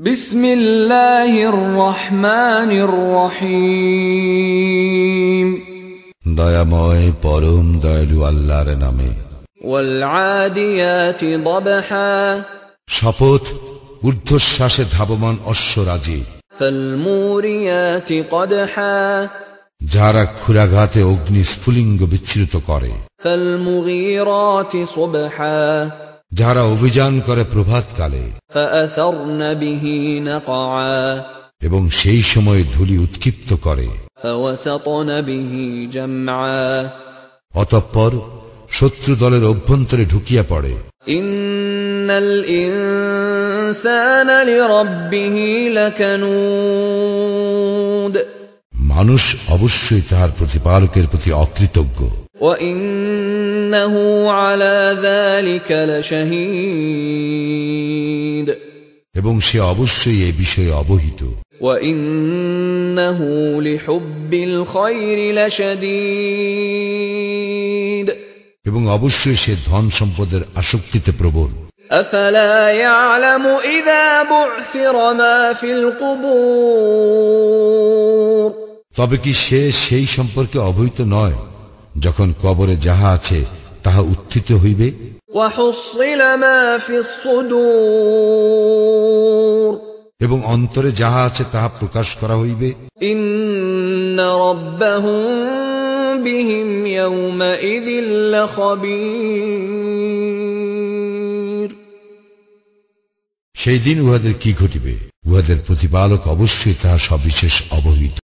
بسم الله الرحمن الرحيم দয়াময় পরম দয়ালু আল্লাহর নামে والعاديات ضبحا শপথ ঊর্ধ্বশ্বাসে ধাবমান অশ্বরাজি فالموريات قدحا যারা ক্ষুরাঘাতে অগ্নি স্ফুলিঙ্গ বিচ্ছুরিত করে فالمغيرات صبحا যারা অভিযান করে প্রভাতকালে এবং সেই সময় ধুলি উৎক্ষিপ্ত করে। অতঃপর শত্রু দলের অভ্যন্তরে ঢুকিয়া পড়ে। মানুষ অবশ্যই তাহার প্রতিপালকের প্রতি অকৃতজ্ঞ। وإنه على ذلك لشهيد এবং সে অবশ্যই এই বিষয়ে অবহিত وإنه لحب الخير لشديد এবং অবশ্যই সে ধন সম্পদের আসক্তিতে প্রবল أفلا يعلم إذا بعثر ما في القبور তবে কি সে সেই সম্পর্কে অবহিত নয় যখন কবরে যাহা আছে তাহা উত্থিত হইবে। এবং অন্তরে যাহা আছে তাহা প্রকাশ করা হইবে। সেই দিন উহাদের কি ঘটিবে? উহাদের প্রতিপালক অবশ্যই তাহা সবিশেষ অবহিত।